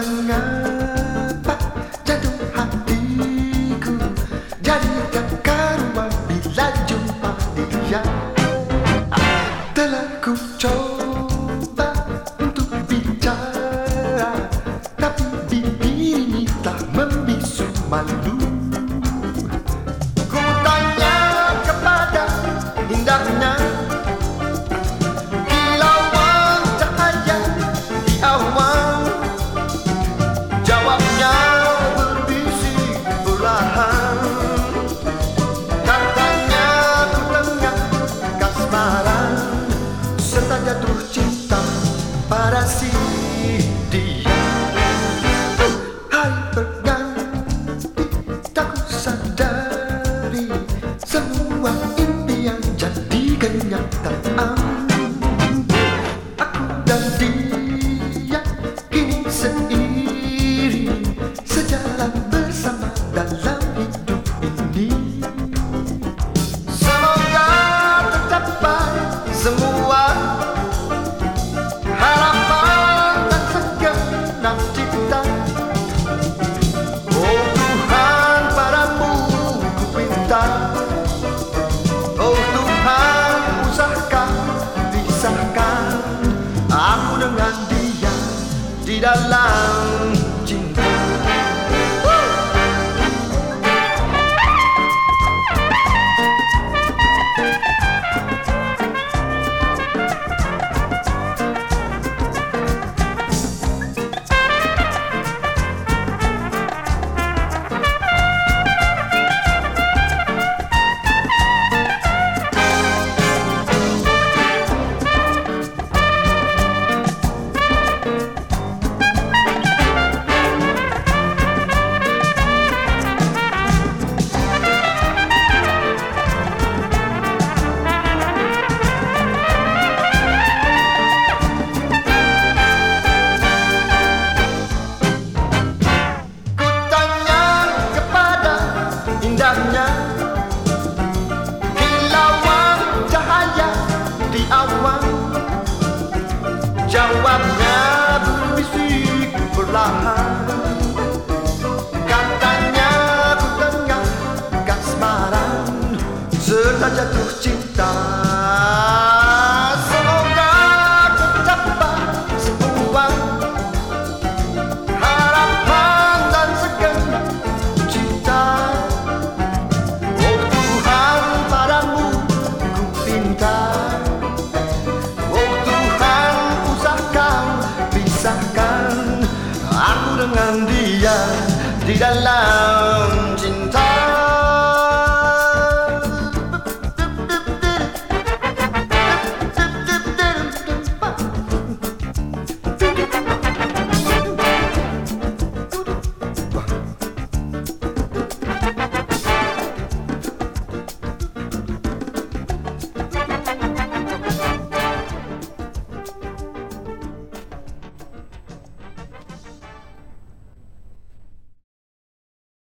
mengalir kasih dia. Hai berganti tak sadari Semua impian jadi kenyataan. Aku dan dia kini seiring Sejalan bersama dalam hidup ini. Aku dengan dia indahnya Kilauan cahaya di awan Jawabnya berbisik perlahan Katanya ku tengah kasmaran Serta jatuh cinta alone.